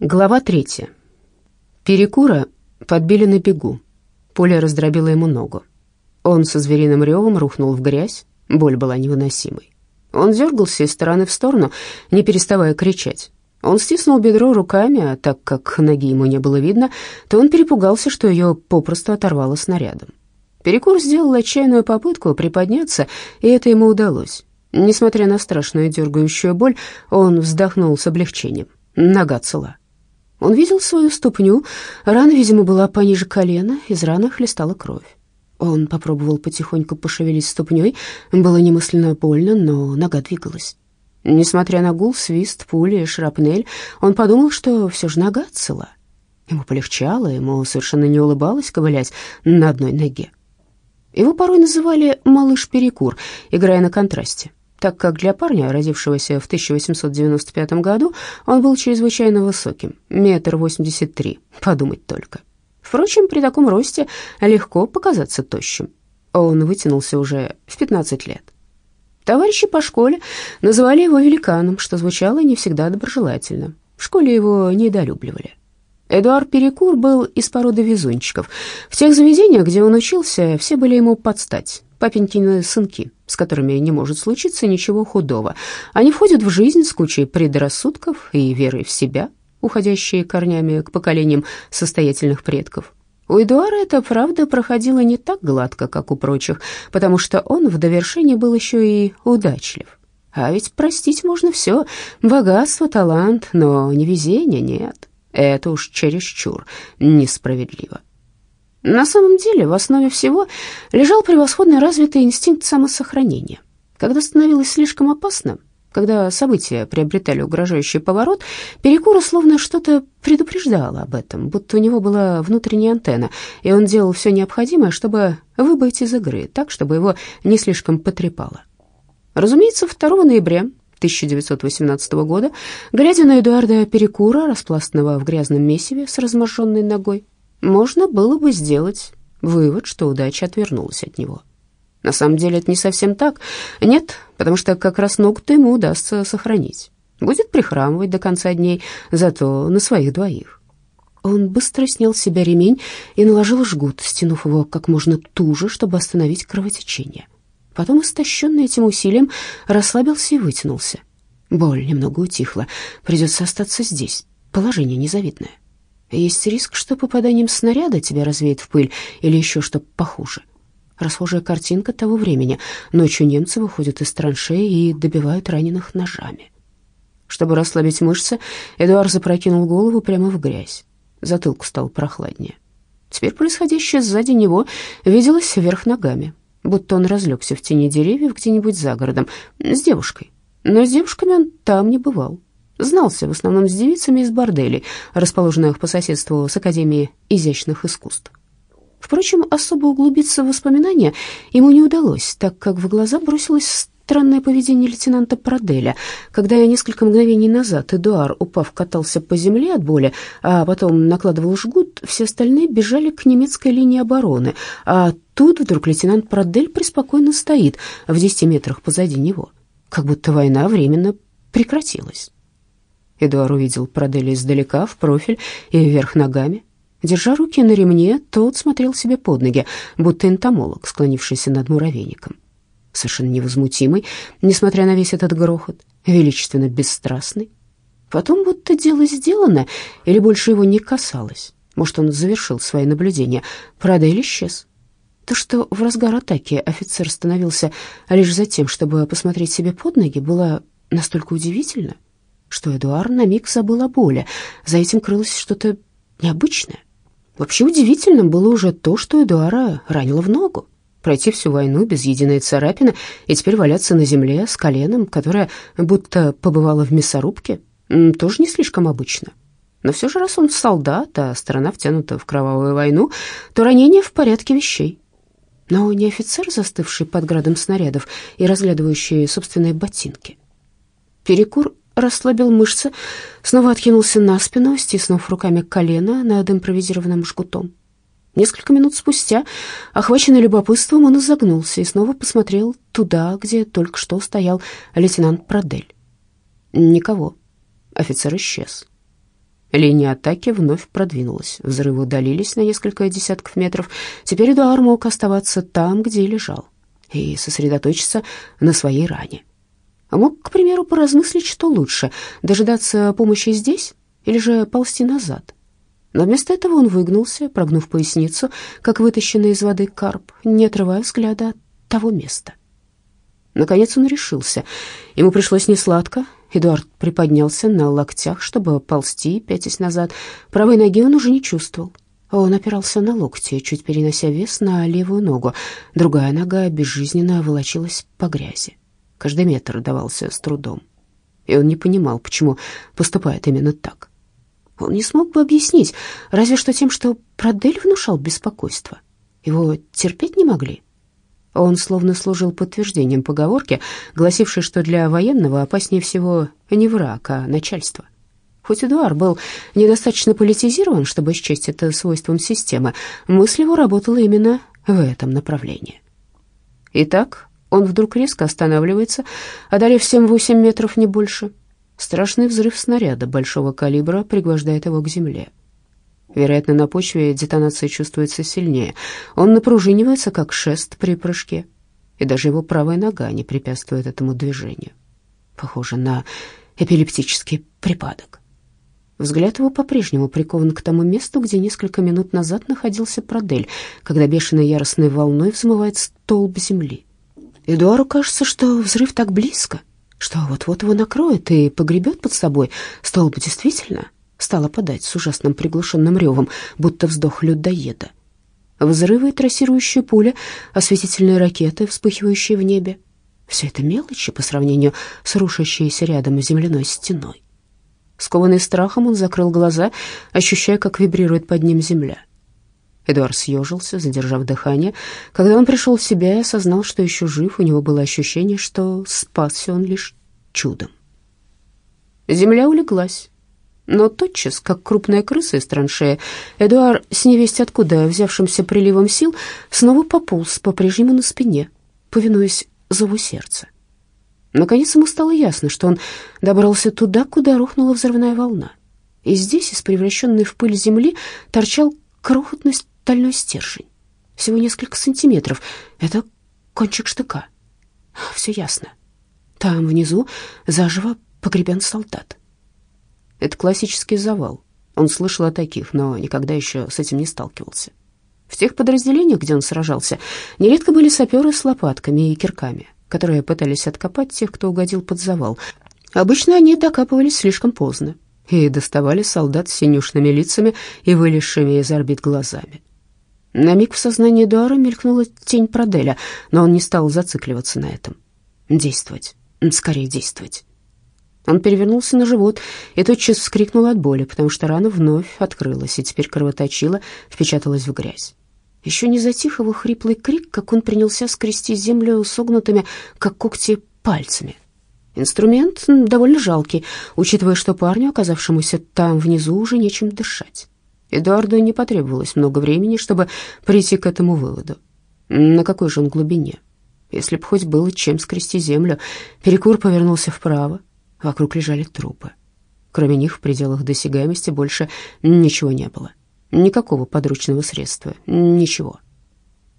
Глава третья. Перекура подбили на бегу. Поле раздробило ему ногу. Он со звериным ревом рухнул в грязь. Боль была невыносимой. Он дергался из стороны в сторону, не переставая кричать. Он стиснул бедро руками, а так как ноги ему не было видно, то он перепугался, что ее попросту оторвало снарядом. Перекур сделал отчаянную попытку приподняться, и это ему удалось. Несмотря на страшную дергающую боль, он вздохнул с облегчением. Нога цела. Он видел свою ступню, рана, видимо, была пониже колена, из раны хлестала кровь. Он попробовал потихоньку пошевелить ступней, было немысленно больно, но нога двигалась. Несмотря на гул, свист, пули шрапнель, он подумал, что все же нога цела. Ему полегчало, ему совершенно не улыбалось ковылять на одной ноге. Его порой называли «малыш Перекур», играя на контрасте так как для парня, родившегося в 1895 году, он был чрезвычайно высоким, метр восемьдесят три, подумать только. Впрочем, при таком росте легко показаться тощим. Он вытянулся уже в 15 лет. Товарищи по школе называли его великаном, что звучало не всегда доброжелательно. В школе его недолюбливали. Эдуард Перекур был из породы везунчиков. В тех заведениях, где он учился, все были ему подстать папенькины сынки, с которыми не может случиться ничего худого. Они входят в жизнь с кучей предрассудков и верой в себя, уходящие корнями к поколениям состоятельных предков. У Эдуара эта правда проходила не так гладко, как у прочих, потому что он в довершение был еще и удачлив. А ведь простить можно все — богатство, талант, но невезение нет. Это уж чересчур несправедливо. На самом деле, в основе всего лежал превосходно развитый инстинкт самосохранения. Когда становилось слишком опасно, когда события приобретали угрожающий поворот, Перекура словно что-то предупреждало об этом, будто у него была внутренняя антенна, и он делал все необходимое, чтобы выбыть из игры, так, чтобы его не слишком потрепало. Разумеется, 2 ноября 1918 года, глядя на Эдуарда Перекура, распластанного в грязном месиве с разможженной ногой, можно было бы сделать вывод, что удача отвернулась от него. На самом деле это не совсем так. Нет, потому что как раз ногу-то ему удастся сохранить. Будет прихрамывать до конца дней, зато на своих двоих. Он быстро снял с себя ремень и наложил жгут, стянув его как можно туже, чтобы остановить кровотечение. Потом, истощенный этим усилием, расслабился и вытянулся. Боль немного утихла. Придется остаться здесь. Положение незавидное. Есть риск, что попаданием снаряда тебя развеет в пыль или еще что похуже. Расхожая картинка того времени. Ночью немцы выходят из траншеи и добивают раненых ножами. Чтобы расслабить мышцы, Эдуард запрокинул голову прямо в грязь. Затылку стало прохладнее. Теперь происходящее сзади него виделось вверх ногами, будто он разлегся в тени деревьев где-нибудь за городом с девушкой. Но с девушками он там не бывал. Знался в основном с девицами из борделей, расположенных по соседству с Академией изящных искусств. Впрочем, особо углубиться в воспоминания ему не удалось, так как в глаза бросилось странное поведение лейтенанта Проделя. Когда несколько мгновений назад Эдуар, упав, катался по земле от боли, а потом накладывал жгут, все остальные бежали к немецкой линии обороны, а тут вдруг лейтенант Продель преспокойно стоит в десяти метрах позади него, как будто война временно прекратилась. Эдуард увидел Проделя издалека, в профиль и вверх ногами. Держа руки на ремне, тот смотрел себе под ноги, будто энтомолог, склонившийся над муравейником. Совершенно невозмутимый, несмотря на весь этот грохот, величественно бесстрастный. Потом будто дело сделано, или больше его не касалось. Может, он завершил свои наблюдения. Продель исчез. То, что в разгар атаки офицер становился лишь за тем, чтобы посмотреть себе под ноги, было настолько удивительно, что Эдуард на миг забыл о боли. За этим крылось что-то необычное. Вообще удивительным было уже то, что Эдуара ранило в ногу. Пройти всю войну без единой царапины и теперь валяться на земле с коленом, которое будто побывало в мясорубке, тоже не слишком обычно. Но все же, раз он солдат, а страна втянута в кровавую войну, то ранение в порядке вещей. Но не офицер, застывший под градом снарядов и разглядывающий собственные ботинки. Перекур расслабил мышцы, снова откинулся на спину, стиснув руками колено над импровизированным жгутом. Несколько минут спустя, охваченный любопытством, он изогнулся и снова посмотрел туда, где только что стоял лейтенант Продель. Никого. Офицер исчез. Линия атаки вновь продвинулась. Взрывы удалились на несколько десятков метров. Теперь Эдуар мог оставаться там, где лежал, и сосредоточиться на своей ране. А мог, к примеру, поразмыслить, что лучше — дожидаться помощи здесь или же ползти назад. Но вместо этого он выгнулся, прогнув поясницу, как вытащенный из воды карп, не отрывая взгляда от того места. Наконец он решился. Ему пришлось несладко. Эдуард приподнялся на локтях, чтобы ползти, пятясь назад. Правой ноги он уже не чувствовал. Он опирался на локти, чуть перенося вес на левую ногу. Другая нога безжизненно волочилась по грязи. Каждый метр давался с трудом. И он не понимал, почему поступает именно так. Он не смог бы объяснить, разве что тем, что Продель внушал беспокойство. Его терпеть не могли. Он словно служил подтверждением поговорки, гласившей, что для военного опаснее всего не враг, а начальство. Хоть Эдуард был недостаточно политизирован, чтобы счесть это свойством системы, мысль его работала именно в этом направлении. Итак, он вдруг резко останавливается, одолев 7-8 метров, не больше. Страшный взрыв снаряда большого калибра пригвождает его к земле. Вероятно, на почве детонация чувствуется сильнее. Он напружинивается, как шест при прыжке, и даже его правая нога не препятствует этому движению. Похоже на эпилептический припадок. Взгляд его по-прежнему прикован к тому месту, где несколько минут назад находился Продель, когда бешеной яростной волной взмывает столб земли. Эдуару кажется, что взрыв так близко, что вот-вот его накроет и погребет под собой. Столб действительно стал опадать с ужасным приглушенным ревом, будто вздох людоеда. Взрывы, трассирующие пули, осветительные ракеты, вспыхивающие в небе. Все это мелочи по сравнению с рушащейся рядом земляной стеной. Скованный страхом, он закрыл глаза, ощущая, как вибрирует под ним земля. Эдуард съежился, задержав дыхание. Когда он пришел в себя и осознал, что еще жив, у него было ощущение, что спасся он лишь чудом. Земля улеглась, но тотчас, как крупная крыса из траншея, Эдуард, с невесть откуда взявшимся приливом сил, снова пополз по-прежнему на спине, повинуясь зову сердца. Наконец ему стало ясно, что он добрался туда, куда рухнула взрывная волна. И здесь, из превращенной в пыль земли, торчал крохотный стальной стержень. Всего несколько сантиметров. Это кончик штыка. Все ясно. Там внизу заживо погребен солдат. Это классический завал. Он слышал о таких, но никогда еще с этим не сталкивался. В тех подразделениях, где он сражался, нередко были саперы с лопатками и кирками, которые пытались откопать тех, кто угодил под завал. Обычно они докапывались слишком поздно и доставали солдат с синюшными лицами и вылезшими из орбит глазами. На миг в сознании Эдуара мелькнула тень Проделя, но он не стал зацикливаться на этом. Действовать, скорее действовать. Он перевернулся на живот и тотчас вскрикнул от боли, потому что рана вновь открылась и теперь кровоточила, впечаталась в грязь. Еще не затих его хриплый крик, как он принялся скрести землю согнутыми, как когти, пальцами. Инструмент довольно жалкий, учитывая, что парню, оказавшемуся там внизу, уже нечем дышать. Эдуарду не потребовалось много времени, чтобы прийти к этому выводу. На какой же он глубине? Если б хоть было чем скрести землю, Перекур повернулся вправо. Вокруг лежали трупы. Кроме них в пределах досягаемости больше ничего не было. Никакого подручного средства, ничего.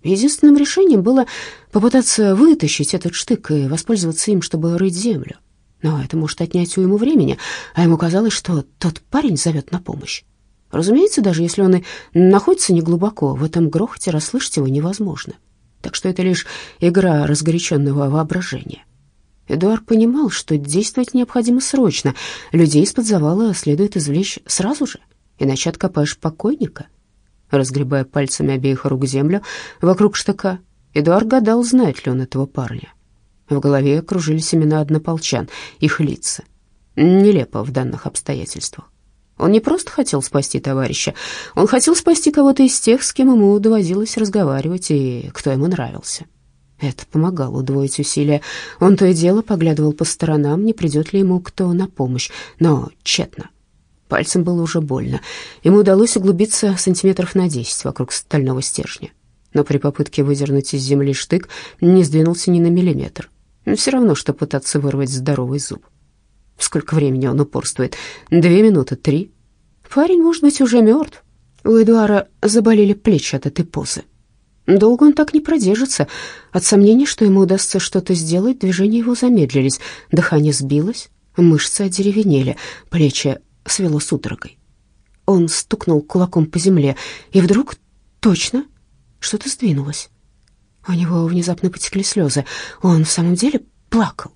Единственным решением было попытаться вытащить этот штык и воспользоваться им, чтобы рыть землю. Но это может отнять у ему времени, а ему казалось, что тот парень зовет на помощь. Разумеется, даже если он и находится неглубоко, в этом грохоте расслышать его невозможно. Так что это лишь игра разгоряченного воображения. Эдуард понимал, что действовать необходимо срочно. Людей из-под завала следует извлечь сразу же, иначе откопаешь покойника. Разгребая пальцами обеих рук землю вокруг штыка, Эдуард гадал, знает ли он этого парня. В голове кружились имена однополчан, их лица. Нелепо в данных обстоятельствах. Он не просто хотел спасти товарища, он хотел спасти кого-то из тех, с кем ему доводилось разговаривать и кто ему нравился. Это помогало удвоить усилия. Он то и дело поглядывал по сторонам, не придет ли ему кто на помощь, но тщетно. Пальцем было уже больно. Ему удалось углубиться сантиметров на десять вокруг стального стержня. Но при попытке выдернуть из земли штык не сдвинулся ни на миллиметр. Все равно, что пытаться вырвать здоровый зуб. Сколько времени он упорствует? Две минуты, три? парень, может быть, уже мертв. У Эдуара заболели плечи от этой позы. Долго он так не продержится. От сомнений, что ему удастся что-то сделать, движения его замедлились, дыхание сбилось, мышцы одеревенели, плечи свело судорогой. Он стукнул кулаком по земле, и вдруг точно что-то сдвинулось. У него внезапно потекли слезы. Он в самом деле плакал.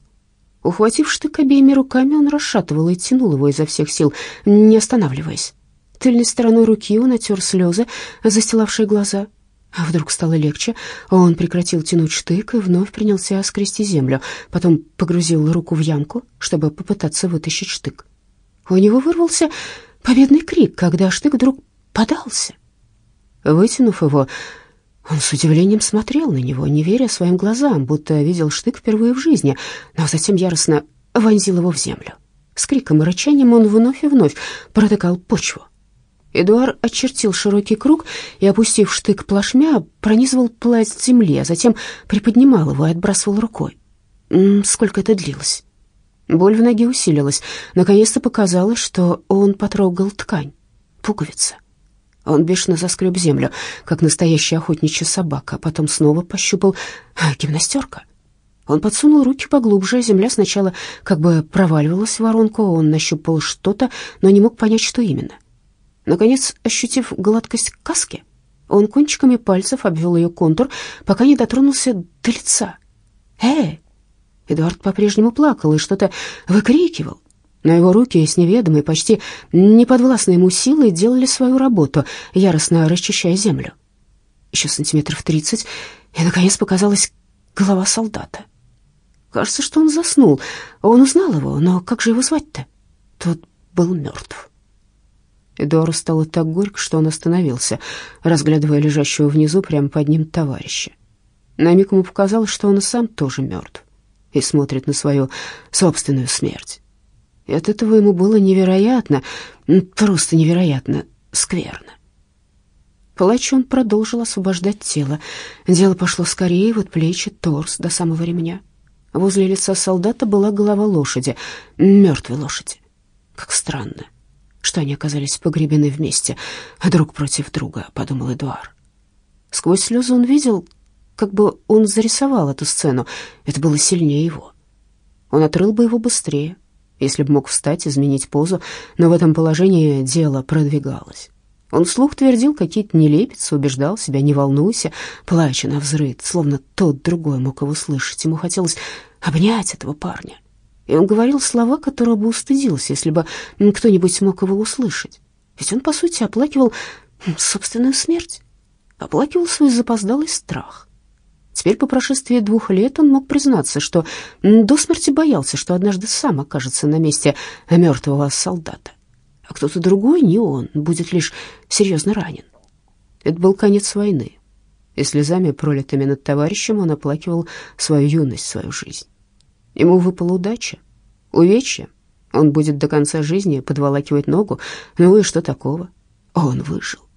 Ухватив штык обеими руками, он расшатывал и тянул его изо всех сил, не останавливаясь. Тыльной стороной руки он отер слезы, застилавшие глаза. А вдруг стало легче, он прекратил тянуть штык и вновь принялся скрести землю, потом погрузил руку в ямку, чтобы попытаться вытащить штык. У него вырвался победный крик, когда штык вдруг подался. Вытянув его, он с удивлением смотрел на него, не веря своим глазам, будто видел штык впервые в жизни, но затем яростно вонзил его в землю. С криком и рычанием он вновь и вновь протыкал почву. Эдуард очертил широкий круг и, опустив штык плашмя, пронизывал пласть земли, а затем приподнимал его и отбрасывал рукой. Сколько это длилось? Боль в ноге усилилась. Наконец-то показалось, что он потрогал ткань, пуговица. Он бешено заскреб землю, как настоящая охотничья собака, а потом снова пощупал а, гимнастерка. Он подсунул руки поглубже, земля сначала как бы проваливалась в воронку, он нащупал что-то, но не мог понять, что именно. Наконец, ощутив гладкость каски, он кончиками пальцев обвел ее контур, пока не дотронулся до лица. «Эй!» Эдуард по-прежнему плакал и что-то выкрикивал, но его руки с неведомой, почти неподвластной ему силой делали свою работу, яростно расчищая землю. Еще сантиметров тридцать, и, наконец, показалась голова солдата. Кажется, что он заснул. Он узнал его, но как же его звать-то? Тот был мертв. Эдуару стало так горько, что он остановился, разглядывая лежащего внизу прямо под ним товарища. На миг ему показалось, что он и сам тоже мертв и смотрит на свою собственную смерть. И от этого ему было невероятно, просто невероятно скверно. Плача он продолжил освобождать тело. Дело пошло скорее, вот плечи, торс до самого ремня. Возле лица солдата была голова лошади, мертвой лошади. Как странно, что они оказались погребены вместе, друг против друга, подумал Эдуар. Сквозь слезы он видел, как бы он зарисовал эту сцену. Это было сильнее его. Он отрыл бы его быстрее, если бы мог встать, изменить позу, но в этом положении дело продвигалось. Он вслух твердил какие-то нелепицы, убеждал себя, не волнуйся, плача на взрыд, словно тот другой мог его слышать. Ему хотелось обнять этого парня. И он говорил слова, которые бы устыдился, если бы кто-нибудь мог его услышать. Ведь он, по сути, оплакивал собственную смерть, оплакивал свой запоздалый страх. Теперь, по прошествии двух лет, он мог признаться, что до смерти боялся, что однажды сам окажется на месте мертвого солдата, а кто-то другой, не он, будет лишь серьезно ранен. Это был конец войны, и слезами, пролитыми над товарищем, он оплакивал свою юность, свою жизнь. Ему выпала удача, увечья. Он будет до конца жизни подволакивать ногу, ну и что такого? Он выжил.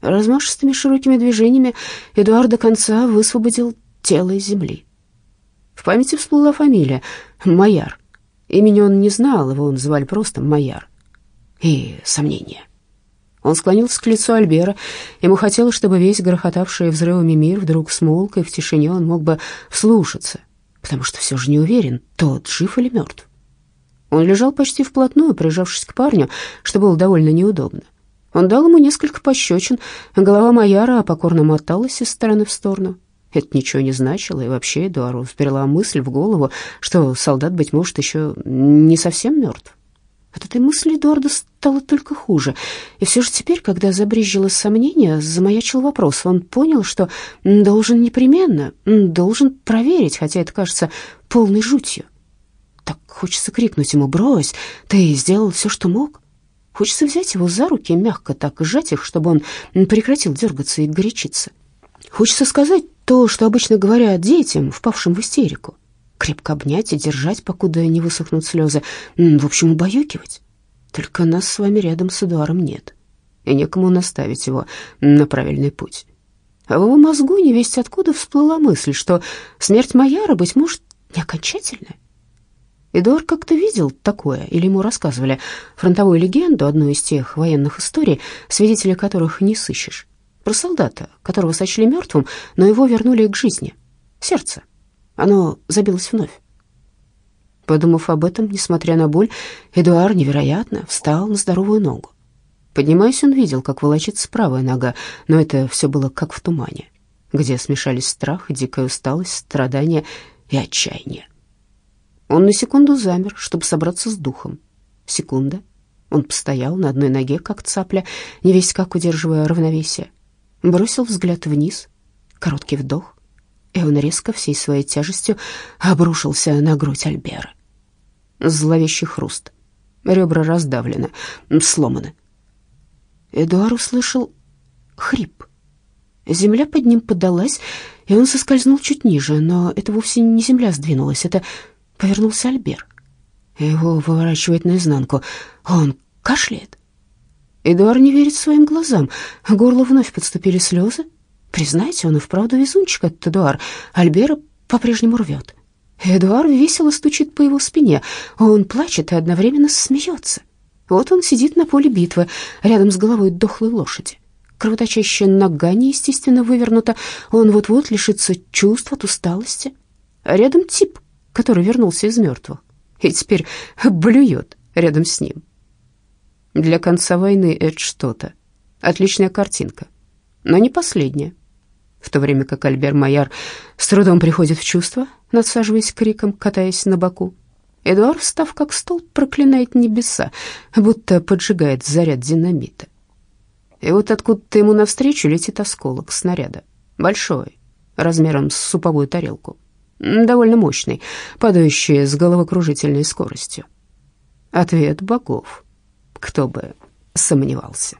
Размашистыми широкими движениями Эдуард до конца высвободил тело из земли. В памяти всплыла фамилия — Майяр. Имени он не знал, его называли просто Майяр. И сомнения. Он склонился к лицу Альбера. Ему хотелось, чтобы весь грохотавший взрывами мир вдруг смолк, и в тишине он мог бы вслушаться, потому что все же не уверен, тот жив или мертв. Он лежал почти вплотную, прижавшись к парню, что было довольно неудобно. Он дал ему несколько пощечин, голова Маяра покорно моталась из стороны в сторону. Это ничего не значило, и вообще Эдуару вперла мысль в голову, что солдат, быть может, еще не совсем мертв. От этой мысли Эдуарду стало только хуже. И все же теперь, когда забрезжило сомнение, замаячил вопрос. Он понял, что должен непременно, должен проверить, хотя это кажется полной жутью. Так хочется крикнуть ему «Брось! Ты сделал все, что мог!» Хочется взять его за руки, мягко так сжать их, чтобы он прекратил дергаться и горячиться. Хочется сказать то, что обычно говорят детям, впавшим в истерику. Крепко обнять и держать, покуда не высохнут слезы. В общем, убаюкивать. Только нас с вами рядом с Эдуаром нет, и некому наставить его на правильный путь. А в его мозгу невесть откуда всплыла мысль, что смерть Маяра, быть может, не окончательная. Эдуард как-то видел такое, или ему рассказывали фронтовую легенду, одну из тех военных историй, свидетелей которых не сыщешь. Про солдата, которого сочли мертвым, но его вернули к жизни. Сердце. Оно забилось вновь. Подумав об этом, несмотря на боль, Эдуард невероятно встал на здоровую ногу. Поднимаясь, он видел, как волочится правая нога, но это все было как в тумане, где смешались страх, дикая усталость, страдания и отчаяние. Он на секунду замер, чтобы собраться с духом. Секунда. Он постоял на одной ноге, как цапля, не весь как удерживая равновесие. Бросил взгляд вниз, короткий вдох, и он резко всей своей тяжестью обрушился на грудь Альбера. Зловещий хруст. Ребра раздавлены, сломаны. Эдуард услышал хрип. Земля под ним подалась, и он соскользнул чуть ниже, но это вовсе не земля сдвинулась, это повернулся Альбер. Его выворачивает наизнанку. Он кашляет. Эдуард не верит своим глазам. К горлу вновь подступили слезы. Признайте, он и вправду везунчик, этот Эдуард. Альбера по-прежнему рвет. Эдуард весело стучит по его спине. Он плачет и одновременно смеется. Вот он сидит на поле битвы, рядом с головой дохлой лошади. Кровоточащая нога неестественно вывернута. Он вот-вот лишится чувств от усталости. Рядом тип, который вернулся из мертвых, и теперь блюет рядом с ним. Для конца войны это что-то. Отличная картинка, но не последняя. В то время как Альбер Майяр с трудом приходит в чувство, надсаживаясь криком, катаясь на боку, Эдуард, встав как стол, проклинает небеса, будто поджигает заряд динамита. И вот откуда-то ему навстречу летит осколок снаряда, большой, размером с суповую тарелку довольно мощный, падающий с головокружительной скоростью. Ответ богов. Кто бы сомневался.